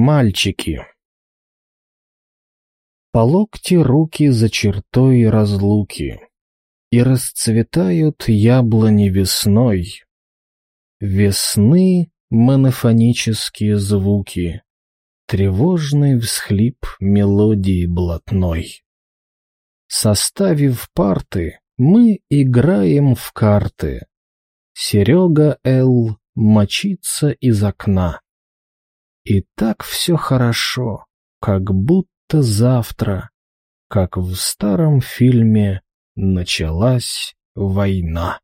Мальчики. По локти руки за чертой разлуки, И расцветают яблони весной. Весны монофонические звуки, Тревожный всхлип мелодии блатной. Составив парты, мы играем в карты. Серега Л. мочится из окна. И так все хорошо, как будто завтра, как в старом фильме началась война.